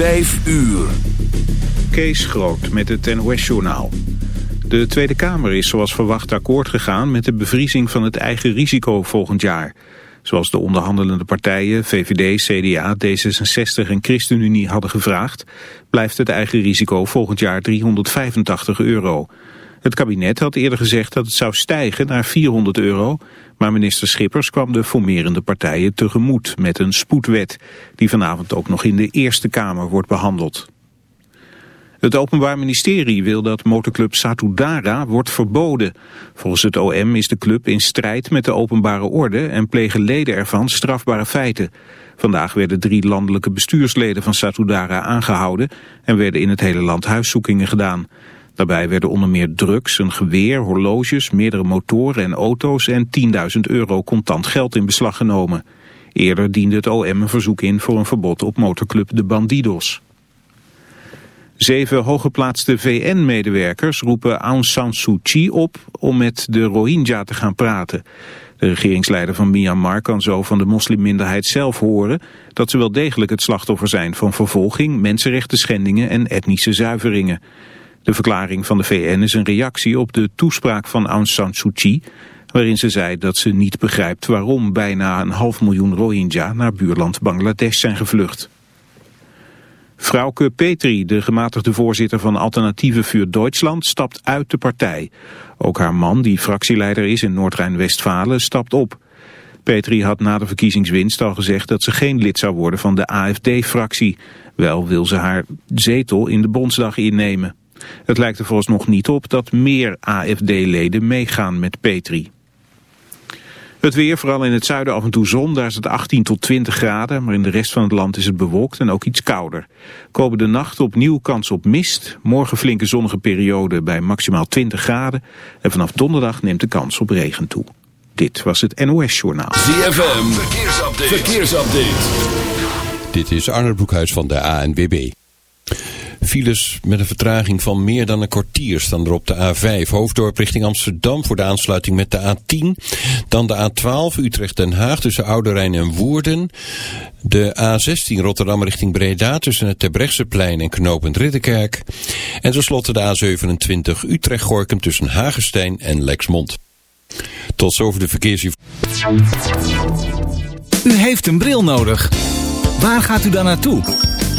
Vijf uur. Kees Groot met het NOS-journaal. De Tweede Kamer is zoals verwacht akkoord gegaan met de bevriezing van het eigen risico volgend jaar. Zoals de onderhandelende partijen VVD, CDA, D66 en ChristenUnie hadden gevraagd... blijft het eigen risico volgend jaar 385 euro. Het kabinet had eerder gezegd dat het zou stijgen naar 400 euro... maar minister Schippers kwam de formerende partijen tegemoet met een spoedwet... die vanavond ook nog in de Eerste Kamer wordt behandeld. Het Openbaar Ministerie wil dat motorclub Satudara wordt verboden. Volgens het OM is de club in strijd met de openbare orde en plegen leden ervan strafbare feiten. Vandaag werden drie landelijke bestuursleden van Satudara aangehouden en werden in het hele land huiszoekingen gedaan. Daarbij werden onder meer drugs, een geweer, horloges, meerdere motoren en auto's en 10.000 euro contant geld in beslag genomen. Eerder diende het OM een verzoek in voor een verbod op motorclub De Bandidos. Zeven hooggeplaatste VN-medewerkers roepen Aung San Suu Kyi op om met de Rohingya te gaan praten. De regeringsleider van Myanmar kan zo van de moslimminderheid zelf horen dat ze wel degelijk het slachtoffer zijn van vervolging, mensenrechten schendingen en etnische zuiveringen. De verklaring van de VN is een reactie op de toespraak van Aung San Suu Kyi, waarin ze zei dat ze niet begrijpt waarom bijna een half miljoen Rohingya naar buurland Bangladesh zijn gevlucht. Frauke Petri, de gematigde voorzitter van Alternatieve Vuur Duitsland, stapt uit de partij. Ook haar man, die fractieleider is in Noord-Rijn-Westfalen, stapt op. Petri had na de verkiezingswinst al gezegd dat ze geen lid zou worden van de AFD-fractie. Wel wil ze haar zetel in de Bondsdag innemen. Het lijkt er volgens nog niet op dat meer AFD-leden meegaan met Petri. Het weer, vooral in het zuiden af en toe zon, daar is het 18 tot 20 graden, maar in de rest van het land is het bewolkt en ook iets kouder. Komende nacht opnieuw kans op mist, morgen flinke zonnige periode bij maximaal 20 graden en vanaf donderdag neemt de kans op regen toe. Dit was het NOS Journaal. ZFM, verkeersupdate. verkeersupdate. Dit is Arnold Broekhuis van de ANWB. Files met een vertraging van meer dan een kwartier staan er op de A5. Hoofddorp richting Amsterdam voor de aansluiting met de A10. Dan de A12 Utrecht-Den Haag tussen Oude Rijn en Woerden. De A16 Rotterdam richting Breda tussen het Terbrechtseplein en Knopend Ridderkerk. En tenslotte de A27 Utrecht-Gorkum tussen Hagestein en Lexmond. Tot zover de verkeersinformatie. U heeft een bril nodig. Waar gaat u dan naartoe?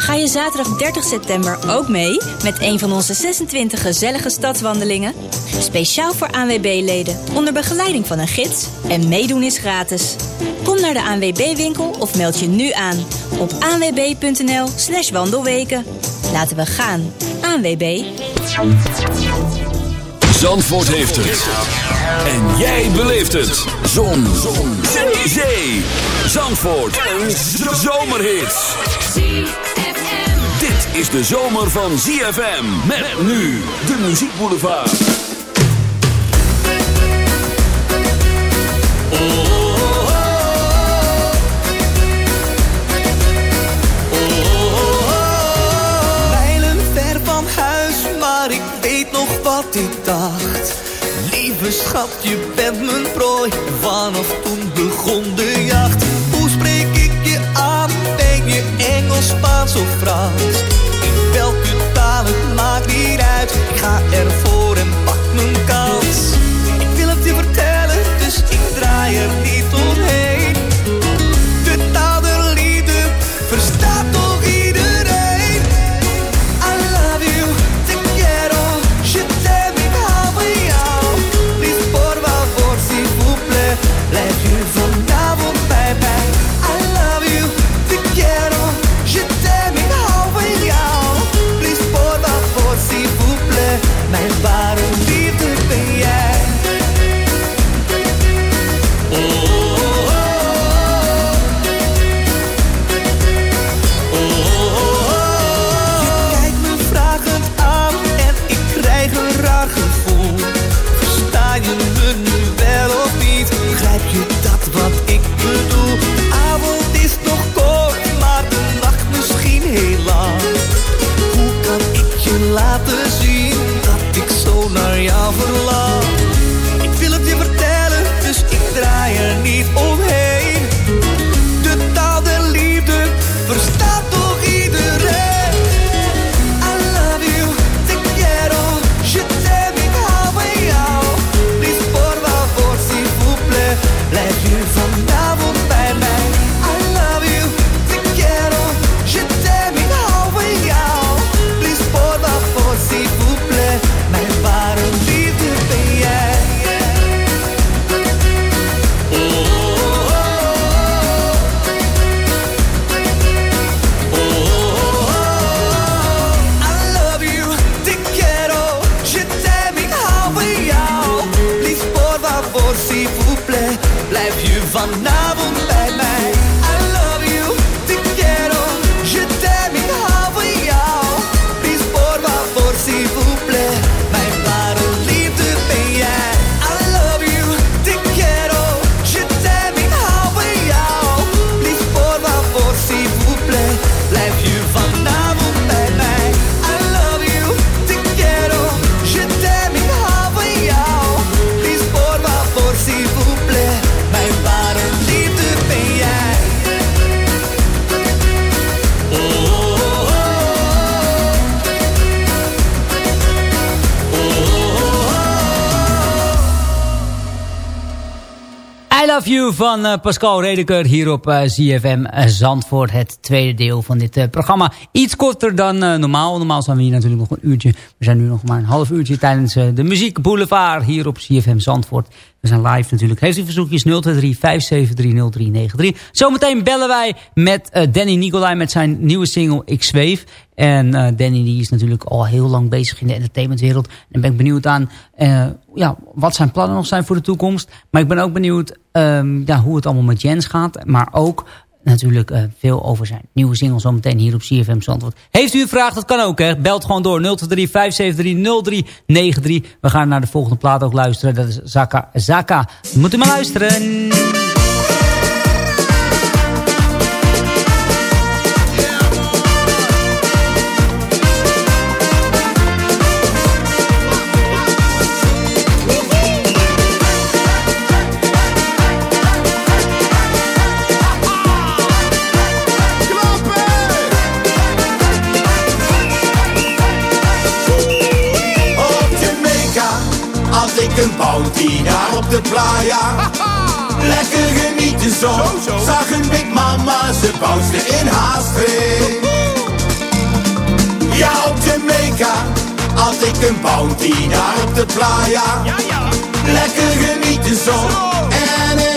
Ga je zaterdag 30 september ook mee met een van onze 26 gezellige stadswandelingen? Speciaal voor ANWB-leden, onder begeleiding van een gids en meedoen is gratis. Kom naar de ANWB-winkel of meld je nu aan op anwb.nl slash wandelweken. Laten we gaan. ANWB. Zandvoort heeft het. En jij beleeft het. Zon. Zon. Zee. Zandvoort. Een zomerhit. Is de zomer van ZFM. Met, met nu de muziekboulevard? Mijlen ver van huis, maar ik weet nog wat ik dacht. Lieve schat, je bent mijn prooi. Vanaf toen begon de jacht. Hoe spreek ik je aan? Ben je Engels, Spaans of Frans? I had a Love You van eh, Pascal Redeker hier op eh, ZFM eh, Zandvoort. Het tweede deel van dit programma. Iets korter dan normaal. Normaal zijn we hier natuurlijk nog een uurtje. We zijn nu nog maar een half uurtje tijdens de Muziek Boulevard hier op ZFM Zandvoort. We zijn live natuurlijk. Heeft u verzoekjes 023-573-0393. Zometeen bellen wij met eh, Danny Nicolai met zijn nieuwe single Ik Zweef. En uh, Danny die is natuurlijk al heel lang bezig in de entertainmentwereld. En ben ik benieuwd aan uh, ja, wat zijn plannen nog zijn voor de toekomst. Maar ik ben ook benieuwd um, ja, hoe het allemaal met Jens gaat. Maar ook natuurlijk eh, veel over zijn nieuwe single zometeen hier op CFM Zandvoort. Heeft u een vraag? Dat kan ook, hè. Belt gewoon door 023 573 0393. We gaan naar de volgende plaat ook luisteren. Dat is Zaka. Zaka. Moet u maar luisteren. een bounty daar op de playa. Lekker genieten zo. En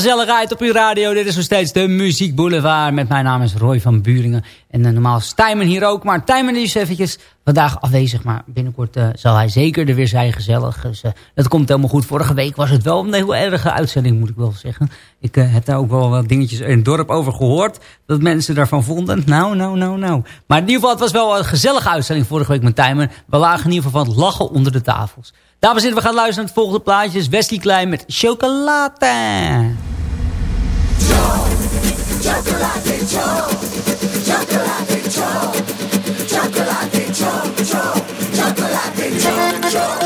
gezelligheid op uw radio. Dit is nog steeds de Muziek Boulevard. Met mijn naam is Roy van Buringen. En uh, normaal is Tijmen hier ook. Maar Tijmen is eventjes vandaag afwezig. Maar binnenkort uh, zal hij zeker er weer zijn gezellig. Dus dat komt helemaal goed. Vorige week was het wel een heel erge uitzending moet ik wel zeggen. Ik heb daar ook wel wat dingetjes in het dorp over gehoord. Dat mensen daarvan vonden. Nou, nou, nou, nou. Maar in ieder geval, het was wel een gezellige uitzending vorige week met Tijmen. We lagen in ieder geval van het lachen onder de tafels. Dames en heren, we gaan luisteren naar het volgende plaatje. Wesley Klein met Chocolate. Chocolate Chocolate Chocolate Chocolate Chocolate Joe, Joe,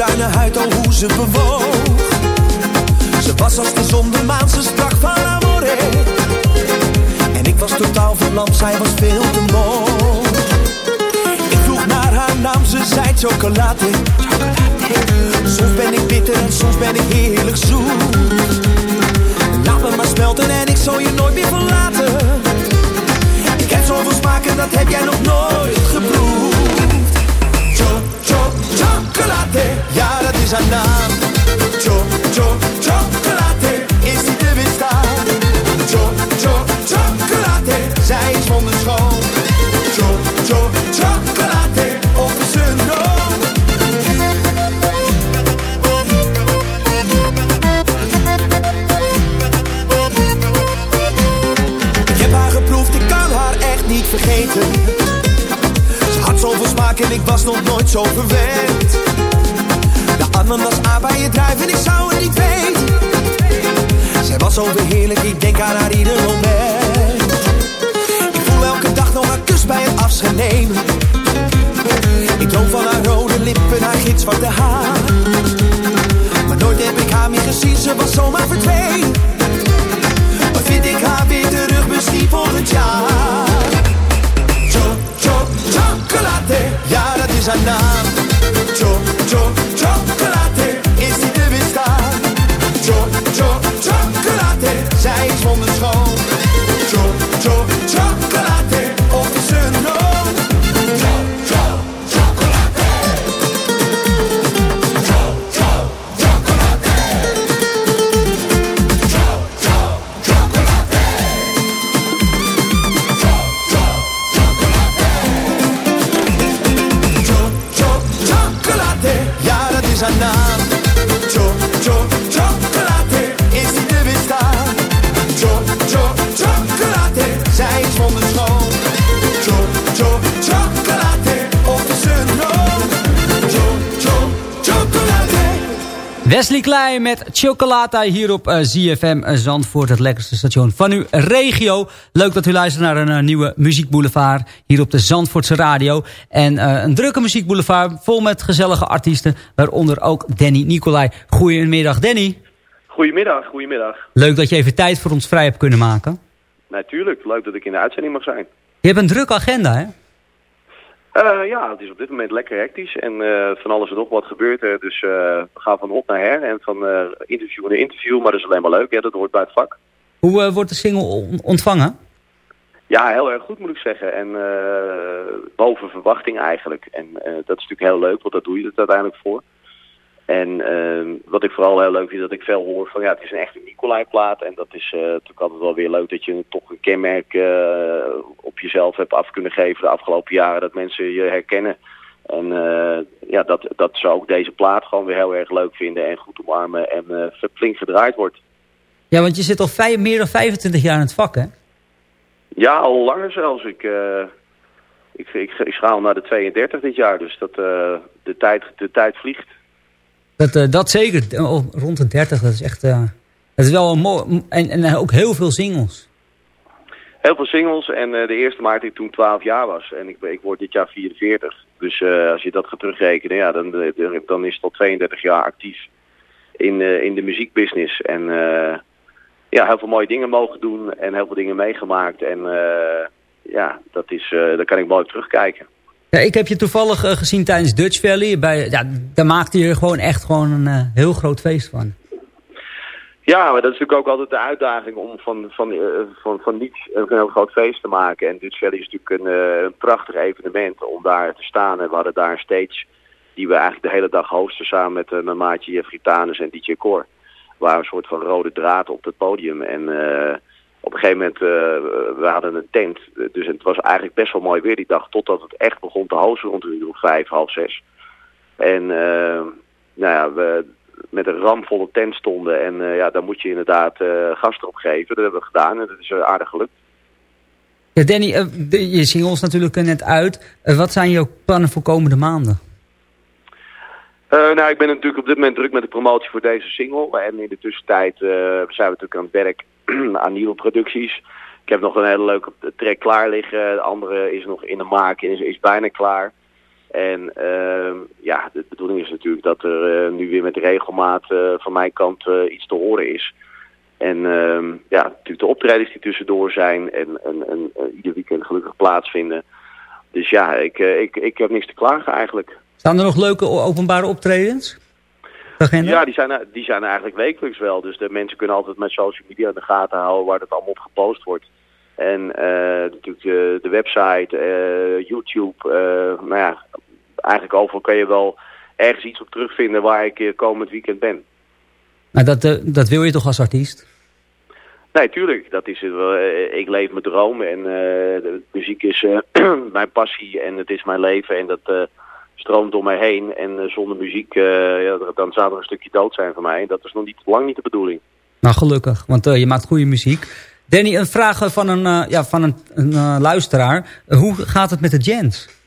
goudbruine huid, al hoe ze bewoog. Ze was als de zon, de maan, ze sprak van amore. En ik was totaal verlamd, zij was veel te mooi. Ik vroeg naar haar naam, ze zei chocolade. Soms ben ik bitter en soms ben ik heerlijk zoet. Laat me maar smelten en ik zal je nooit meer verlaten. Ik heb zoveel smaken, dat heb jij nog nooit geproefd. Cho, cho, chocolate, haar naam. Cho, cho, chocolate, is niet te weerstaan. Cho, cho, chocolate, zij is wonderschoon. Cho, cho, chocolate, of is een droom. Ik heb haar geproefd, ik kan haar echt niet vergeten. Ze had zoveel smaak en ik was nog nooit zo verwend. Ananas, aardbeien, druiven, ik zou het niet weten. Zij was overheerlijk, ik denk aan haar ieder moment. Ik voel elke dag nog haar kus bij het afscheid nemen. Ik droom van haar rode lippen, haar gitzwarte haar. Maar nooit heb ik haar meer gezien, ze was zomaar verdwenen. Maar vind ik haar weer terug, misschien volgend jaar. Cho, cho, chocolate, ja dat is haar naam. Wesley Klein met Chocolata hier op uh, ZFM Zandvoort, het lekkerste station van uw regio. Leuk dat u luistert naar een uh, nieuwe muziekboulevard hier op de Zandvoortse radio. En uh, een drukke muziekboulevard vol met gezellige artiesten, waaronder ook Danny Nicolai. Goedemiddag Danny. Goedemiddag, goedemiddag. Leuk dat je even tijd voor ons vrij hebt kunnen maken. Natuurlijk, leuk dat ik in de uitzending mag zijn. Je hebt een drukke agenda hè? Uh, ja, het is op dit moment lekker hectisch en uh, van alles en nog wat gebeurt er. Dus uh, we gaan van hot naar her en van interview naar interview, maar dat is alleen maar leuk. Ja, dat hoort bij het vak. Hoe wordt de single ontvangen? Ja, heel erg goed moet ik zeggen. En boven verwachting eigenlijk. En dat is natuurlijk heel leuk, want daar doe je het uiteindelijk voor. En wat ik vooral heel leuk vind, dat ik veel hoor van ja, het is een echte Nicolai-plaat. En dat is natuurlijk altijd wel weer leuk dat je toch een kenmerk op jezelf hebt af kunnen geven de afgelopen jaren. Dat mensen je herkennen. En ja, dat, dat ze ook deze plaat gewoon weer heel erg leuk vinden en goed omarmen en flink gedraaid wordt. Ja, want je zit al vijf, meer dan 25 jaar in het vak, hè? Ja, al langer zelfs. Ik, uh, ik, ik, ik schaal naar de 32 dit jaar, dus dat, uh, de, tijd, de tijd vliegt. Dat, uh, dat zeker, oh, rond de 30, dat is echt... dat is wel een mooi... En, en ook heel veel singles. Heel veel singles en de eerste maakte ik toen 12 jaar was. En ik, ik word dit jaar 44. Dus als je dat gaat terugrekenen, ja, dan, dan is het al 32 jaar actief in, in de muziekbusiness. En ja, heel veel mooie dingen mogen doen en heel veel dingen meegemaakt. En ja, dat is, daar kan ik mooi terugkijken. Ja, ik heb je toevallig gezien tijdens Dutch Valley. Bij, ja, daar maakte je gewoon echt gewoon een heel groot feest van. Ja, maar dat is natuurlijk ook altijd de uitdaging om van, van, van, van niets een heel groot feest te maken. En Dutch Valley is natuurlijk een, een prachtig evenement om daar te staan. En we hadden daar een stage die we eigenlijk de hele dag hosten samen met mijn maatje Jeffrey Tanus en DJ Core waren een soort van rode draad op het podium. En op een gegeven moment, uh, we hadden een tent. Dus het was eigenlijk best wel mooi weer die dag. Totdat het echt begon te hozen rond de uur vijf, half zes. En uh, nou ja, we met een ramvolle tent stonden. En ja, daar moet je inderdaad gasten op geven. Dat hebben we gedaan en dat is aardig gelukt. Ja, Danny, je singles natuurlijk net uit. wat zijn jouw plannen voor komende maanden? Uh, nou, ik ben natuurlijk op dit moment druk met de promotie voor deze single. En in de tussentijd uh, zijn we natuurlijk aan het werk aan nieuwe producties. Ik heb nog een hele leuke track klaar liggen. De andere is nog in de maak en is, is bijna klaar. En uh, ja, de bedoeling is natuurlijk dat er nu weer met regelmaat van mijn kant iets te horen is. En ehm, ja, natuurlijk de optredens die tussendoor zijn en, en, en ieder weekend gelukkig plaatsvinden. Dus ja, ik, ik, ik heb niks te klagen eigenlijk. Staan er nog leuke openbare optredens? Ja, die zijn, die zijn eigenlijk wekelijks wel. Dus de mensen kunnen altijd met social media in de gaten houden waar het allemaal op gepost wordt. En uh, natuurlijk de, de website, uh, YouTube, uh, nou ja, eigenlijk overal kan je wel ergens iets op terugvinden waar ik komend weekend ben. Maar dat, dat wil je toch als artiest? Nee, tuurlijk. Dat is, ik leef mijn droom en de muziek is mijn passie en het is mijn leven en dat stroomt door mij heen. En uh, zonder muziek, uh, ja, dan zou er een stukje dood zijn voor mij. Dat is nog niet, lang niet de bedoeling. Nou, gelukkig, want uh, je maakt goede muziek. Danny, een vraag van een, ja, van een, een luisteraar. hoe gaat het met de Jens?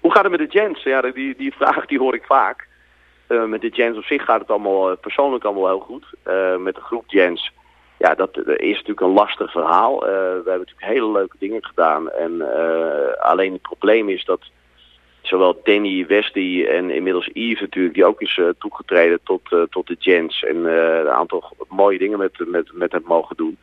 Hoe gaat het met de Jens? Ja, die, die vraag die hoor ik vaak. met de Jens op zich gaat het allemaal persoonlijk allemaal heel goed. met de groep Jens, ja, dat is natuurlijk een lastig verhaal. we hebben natuurlijk hele leuke dingen gedaan. En alleen het probleem is dat zowel Danny, Westy en inmiddels Yves natuurlijk, die ook is uh, toegetreden tot, uh, tot de Gens en uh, een aantal mooie dingen met, met, met hem mogen doen.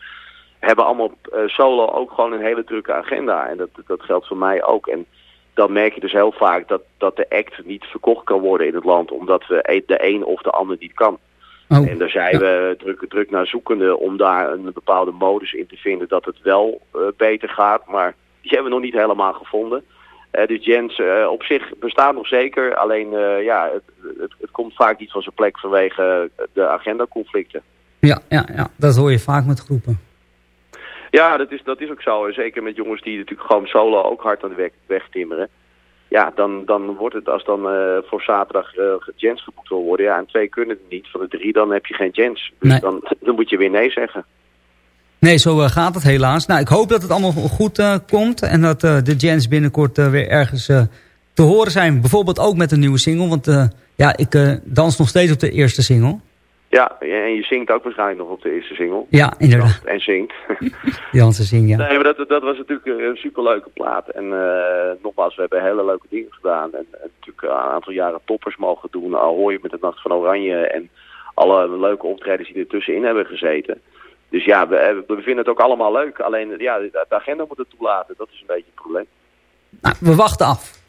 Hebben allemaal solo ook gewoon een hele drukke agenda. En dat, dat geldt voor mij ook. En dan merk je dus heel vaak dat, dat de act niet verkocht kan worden in het land, omdat we e-, de een of de ander niet kan. Oh, en daar zijn we druk, druk naar zoekende om daar een bepaalde modus in te vinden dat het wel beter gaat. Maar die hebben we nog niet helemaal gevonden. Uh, dus Jens uh, op zich bestaat nog zeker. Alleen uh, ja, het, het, het, komt vaak niet van zijn plek vanwege de agendaconflicten. Ja, ja, ja, dat hoor je vaak met groepen. Ja, dat is, dat is ook zo. Zeker met jongens die natuurlijk gewoon solo ook hard aan de weg, weg timmeren. Ja, dan, dan wordt het als dan voor zaterdag Jens geboekt wil worden. Ja, en twee kunnen het niet. Van de drie dan heb je geen Jens. Dus nee. dan, dan moet je weer nee zeggen. Nee, zo uh, gaat het helaas. Nou, ik hoop dat het allemaal goed uh, komt. En dat uh, de Jens binnenkort weer ergens te horen zijn. Bijvoorbeeld ook met een nieuwe single. Want ja, ik dans nog steeds op de eerste single. Ja, en je zingt ook waarschijnlijk nog op de eerste single. Ja, inderdaad. En zingt. Jansen zingt, ja. Nee, maar dat, dat was natuurlijk een superleuke plaat. En nogmaals, we hebben hele leuke dingen gedaan. En, en natuurlijk een aantal jaren toppers mogen doen. Al hoor je met de Nacht van Oranje. En alle leuke optredens die er tussenin hebben gezeten. Dus ja, we, we vinden het ook allemaal leuk. Alleen ja, de agenda moet het toelaten. Dat is een beetje het probleem. Nou, we wachten af.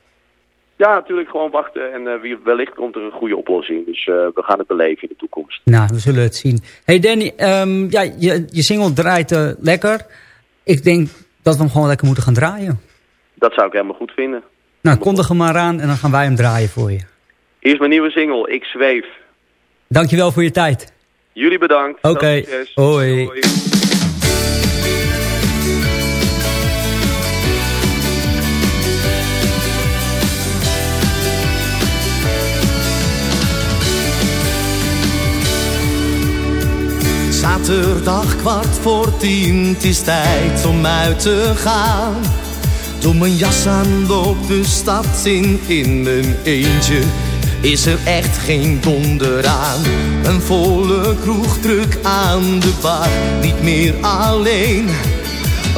Ja, natuurlijk gewoon wachten. En uh, wellicht komt er een goede oplossing. Dus uh, we gaan het beleven in de toekomst. Nou, we zullen het zien. Hey Danny, um, ja, je, je single draait uh, lekker. Ik denk dat we hem gewoon lekker moeten gaan draaien. Dat zou ik helemaal goed vinden. Nou, kondig hem maar aan en dan gaan wij hem draaien voor je. Hier is mijn nieuwe single, Ik Zweef. Dankjewel voor je tijd. Jullie bedankt. Oké, okay. hoi. hoi. Zaterdag kwart voor tien, het is tijd om uit te gaan. Doe mijn jas aan, op de stad in, in mijn eentje is er echt geen donder aan. Een volle kroeg druk aan de bar, niet meer alleen.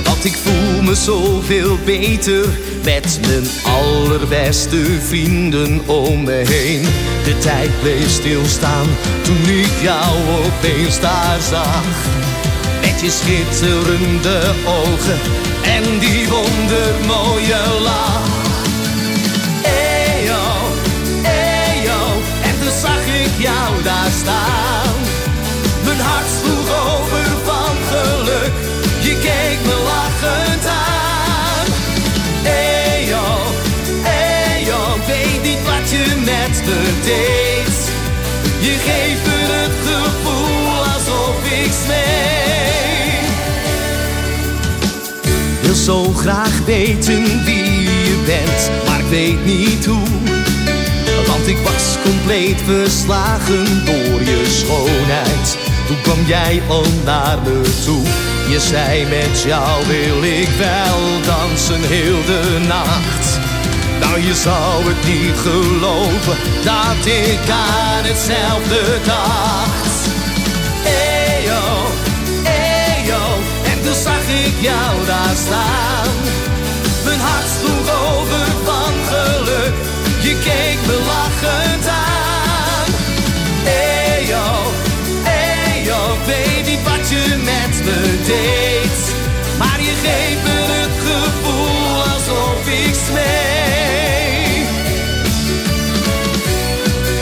Want ik voel me zoveel beter met mijn allerbeste vrienden om me heen. De tijd bleef stilstaan toen ik jou opeens daar zag. Met je schitterende ogen en die wondermooie lach. Daar staan. Mijn hart sloeg over van geluk, je keek me lachend aan. Eyo, eyo, weet niet wat je met me deed. Je geeft me het gevoel alsof ik smee. Wil zo graag weten wie je bent, maar ik weet niet hoe. Ik was compleet verslagen door je schoonheid. Toen kwam jij al naar me toe. Je zei met jou wil ik wel dansen heel de nacht. Nou, je zou het niet geloven dat ik aan hetzelfde dacht. Eyo, eyo, en toen zag ik jou daar staan. Me lachend aan. Eyo, niet wat je met me deed. Maar je geeft me het gevoel alsof ik smee.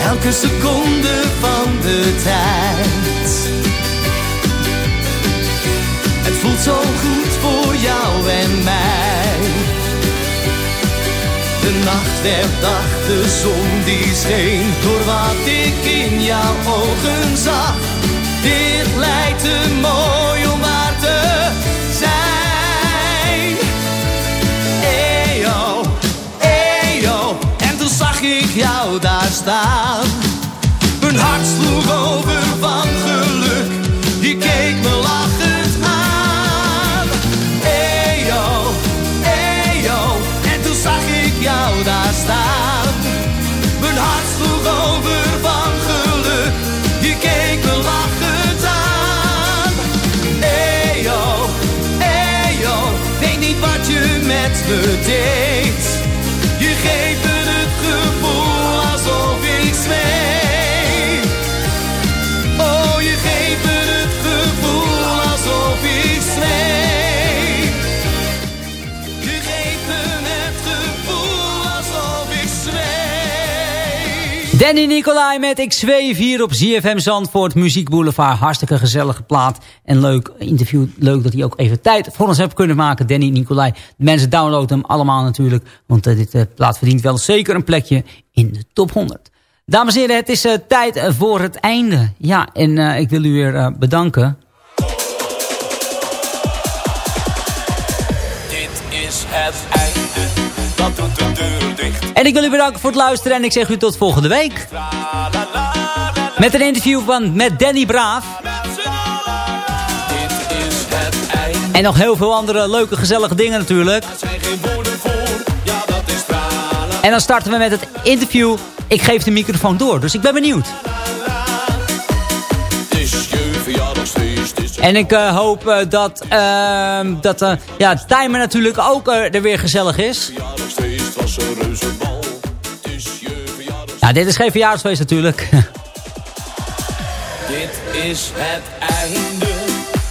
Elke seconde van de tijd. Het voelt zo goed voor jou en mij. Nacht werd dag, de zon die scheen door wat ik in jouw ogen zag. Dit lijkt te mooi om waar te zijn. Eyo, eyo, en toen zag ik jou daar staan. Je met Danny Nicolai met Ik zweef hier op ZFM Zandvoort, Muziek Boulevard. Hartstikke gezellige plaat en leuk interview. Leuk dat hij ook even tijd voor ons heeft kunnen maken, Danny Nicolai. De mensen downloaden hem allemaal natuurlijk, want eh, dit eh, plaat verdient wel zeker een plekje in de top 100. Dames en heren, het is eh, tijd voor het einde. Ja, en ik wil u weer bedanken. Dit is het En ik wil u bedanken voor het luisteren en ik zeg u tot volgende week. Met een interview van, met Danny Braaf. En nog heel veel andere leuke, gezellige dingen natuurlijk. En dan starten we met het interview. Ik geef de microfoon door, dus ik ben benieuwd. En ik eh, hoop eh, dat, dat eh, ja, het timer natuurlijk ook er weer gezellig is. verjaardagsfeest, was een reuze bal. Het is je verjaardagsfeest, Ja, dit is geen verjaardagsfeest natuurlijk. dit is het einde,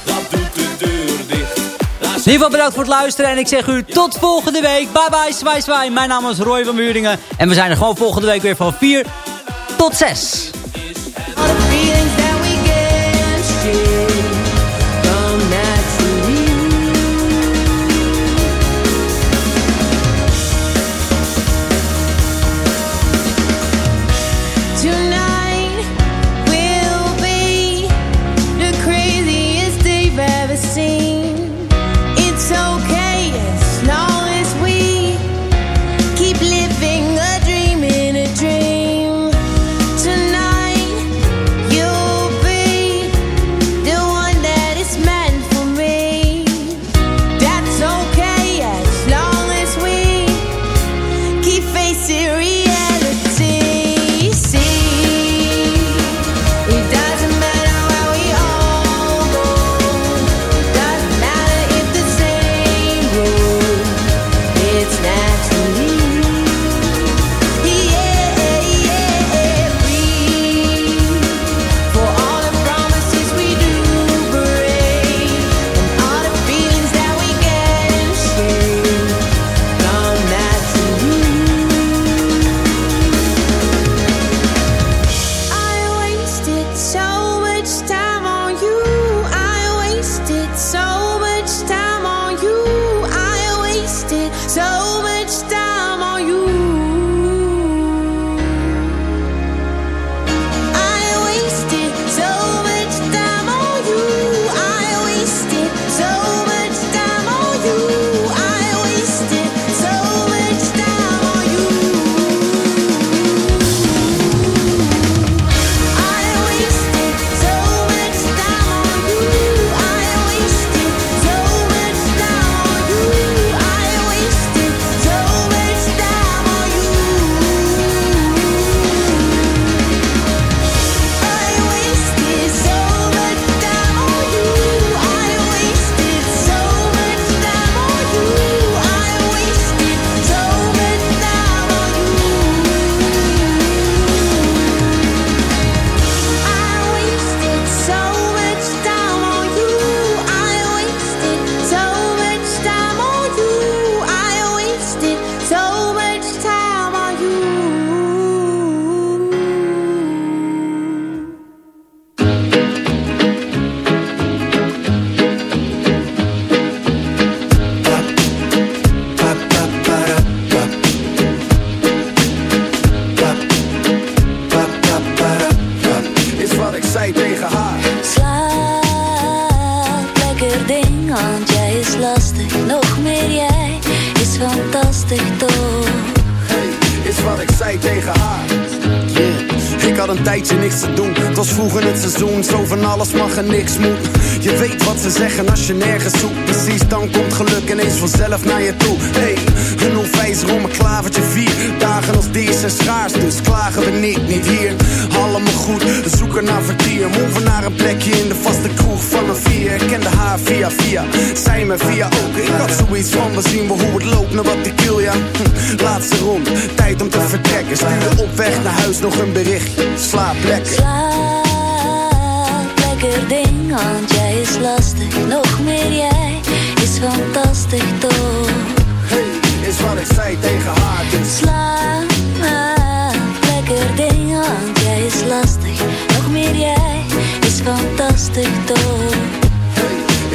dat doet de deur dicht. In ieder geval bedankt voor het luisteren en ik zeg u tot volgende week. Bye bye, zwaai zwaai. Mijn naam is Roy van Buringen. En we zijn er gewoon volgende week weer van 4 tot 6. Wat ik wil, ja. Hm, Laatste rond, tijd om te vertrekken. Stuur op weg naar huis nog een berichtje. Slaap lekker. Slaap lekker ding, want jij is lastig. Nog meer jij is fantastisch toch? Hey, is wat ik zei tegen haar, dus. Slaap lekker ding, want jij is lastig. Nog meer jij is fantastisch toch?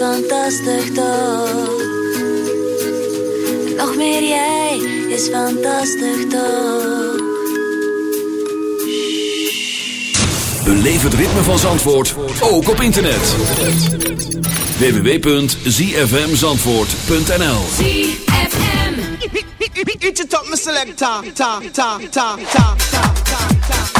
fantastisch toch? Nog meer jij is fantastisch toch? Beleef het ritme van Zandvoort ook op internet. www.zfmzandvoort.nl Zfm It's top, Mr. Selector. Ta, ta, ta, ta, ta, ta, ta.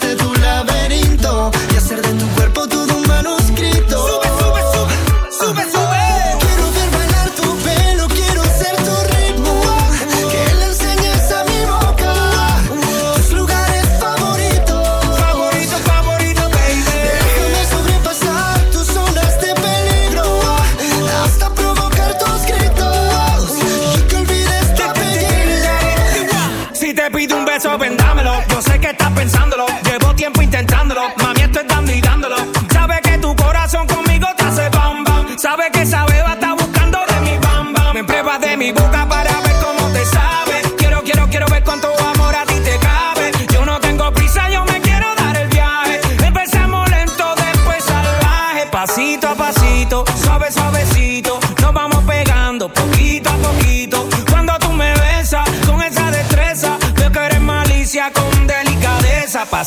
desde tu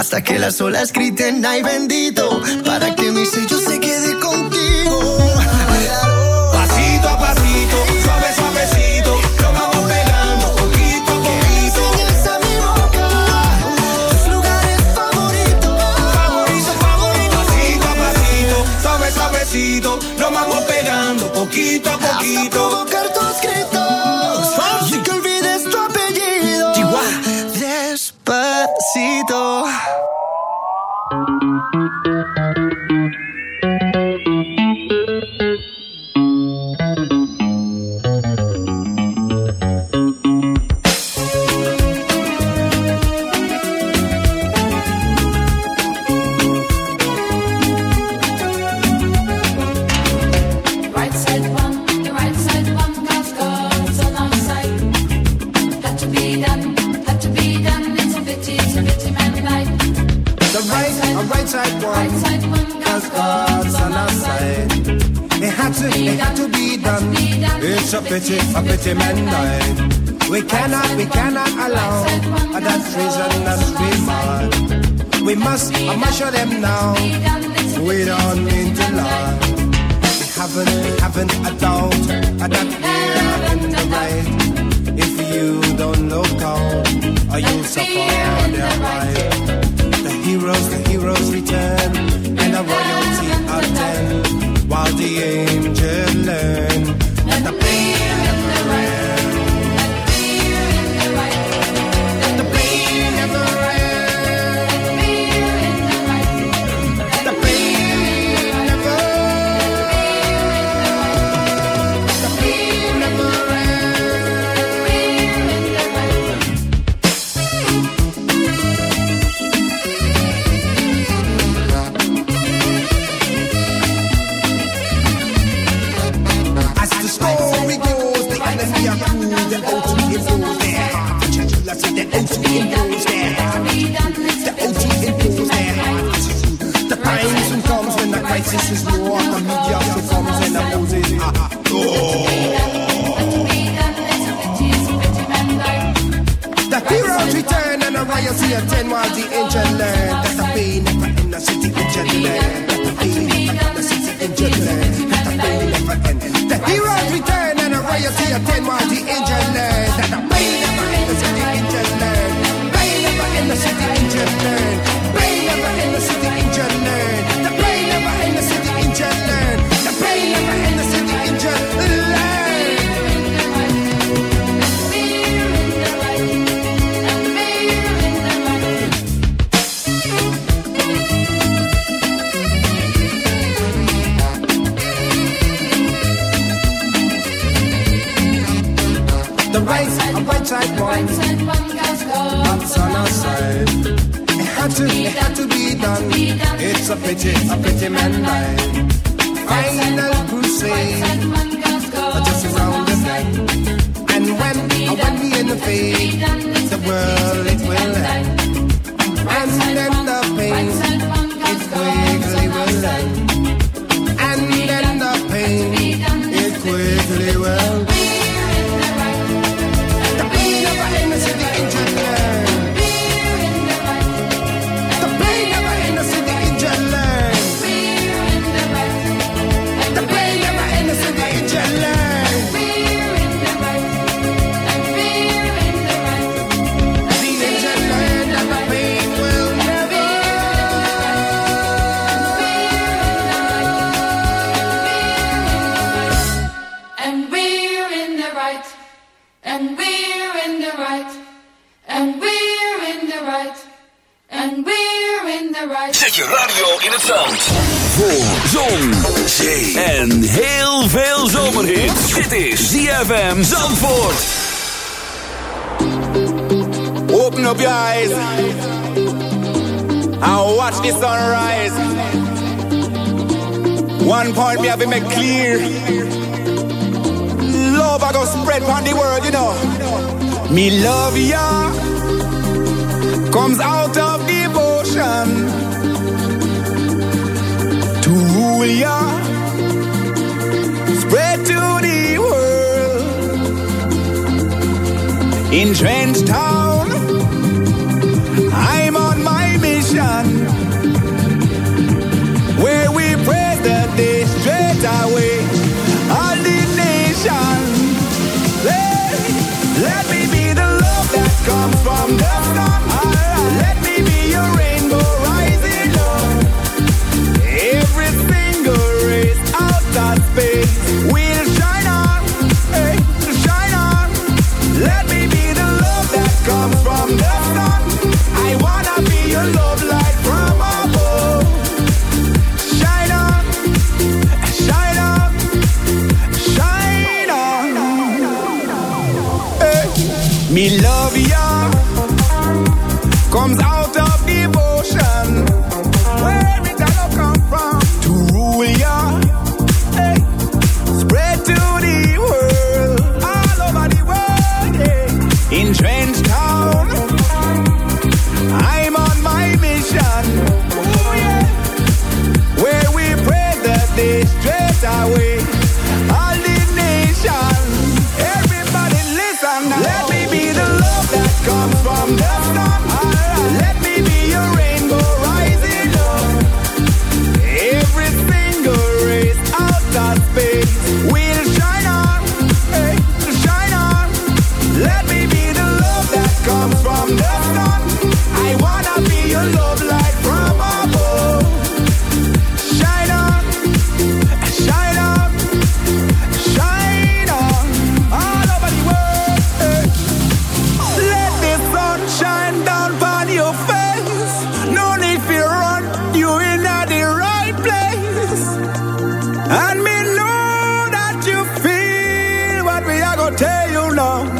hasta que las olas griten ay bendito para que mi sello se quede contigo. Pasito a pasito, suave suavecito, lo vamos pegando poquito a poquito. Esa mi boca, tus lugares favoritos, favoritos, favoritos. Pasito a pasito, suave suavecito, lo vamos pegando poquito a poquito we must I must show them now. We don't mean to lie. We haven't, haven't a doubt that we are in the right. If you don't look out, or you'll suffer their right. The heroes, the heroes return, and the royalty attend, while the angels learn that the pain never Ten my right side one. Right side one has gone. That's on our side. It had to, it had to be done. It's a pity, a pity man life. Final crusade. Just around the bend. And when, when we in the fade, the world it will end. And then the pain. zee en heel veel zomerhit. Dit is ZFM Zandvoort. Open up your eyes and watch the sunrise. One point me have been made clear. Love I go spread on the world, you know. Me love ya comes out of devotion. to rule ya into the world. Entrenched tell you now.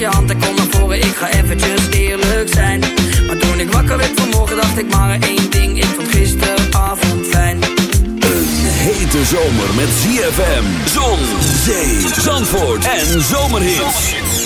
je hand kom naar voren. Ik ga eventjes eerlijk zijn. Maar toen ik wakker werd vanmorgen, dacht ik maar één ding. Ik vond gisteravond fijn. Hete zomer met ZFM, zon, zee, zandvoort en zomerhits.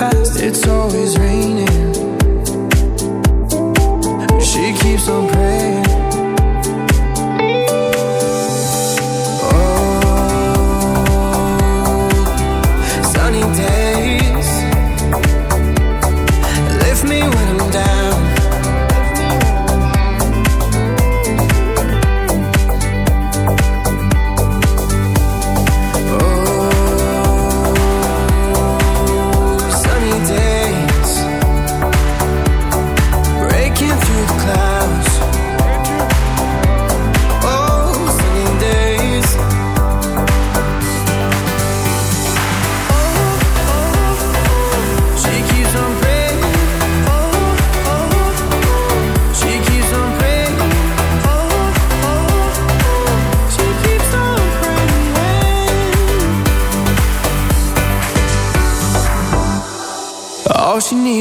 Past. It's always raining.